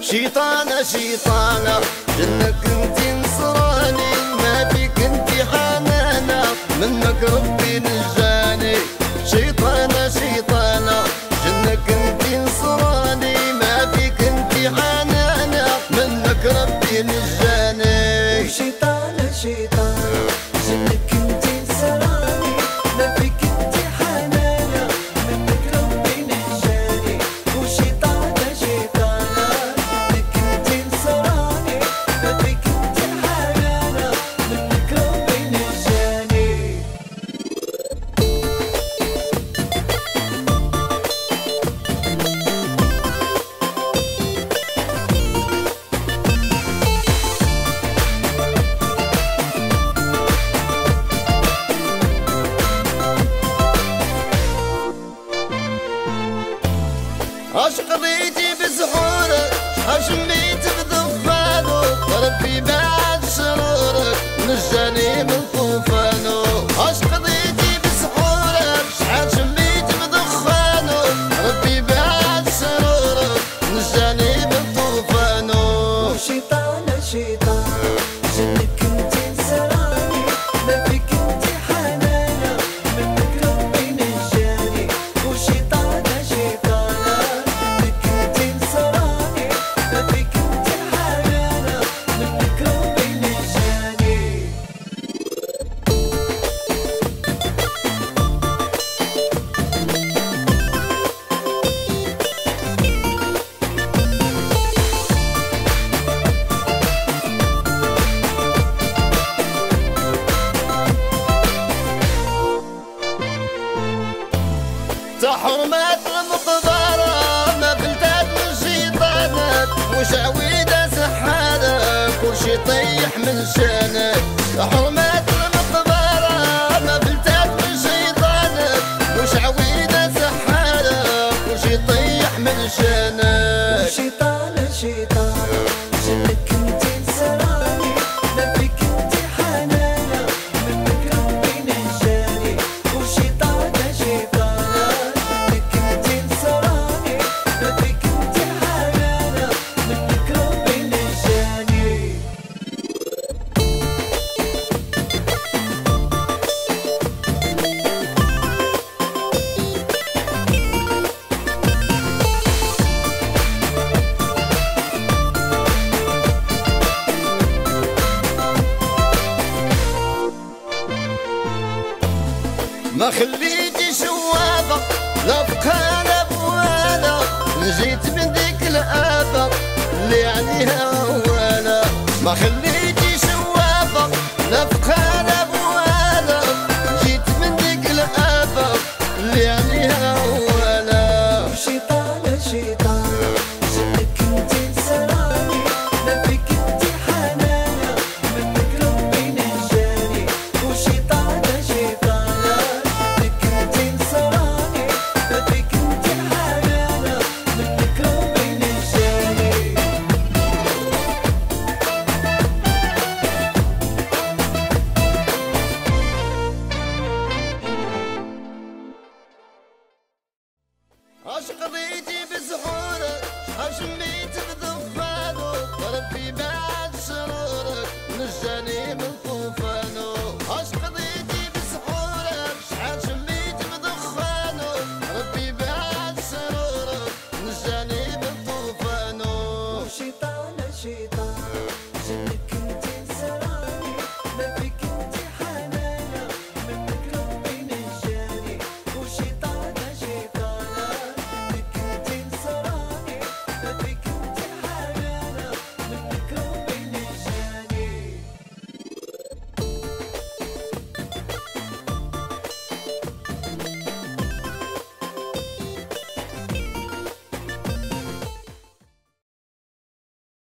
شيطانة شيطانة جنك انتي نصراني ما فيك انتي حنانة منك ربي ينجاني شيطان شيطان اشقضيتي بيتي بسحورك سحر ما المقدرة ما بلدات من شيطانك وش عويدة سحانة كل شي طيح من شانك المقدرة ما بلدات وش عويدة سحانة كل شي طيح من شانك ما خليتي شوابة لا بقى لا بوالا نجيت من ديك الآبة اللي عليها والا ما خليتي شوابة لا بقالة acho Aşkı diyeceğim.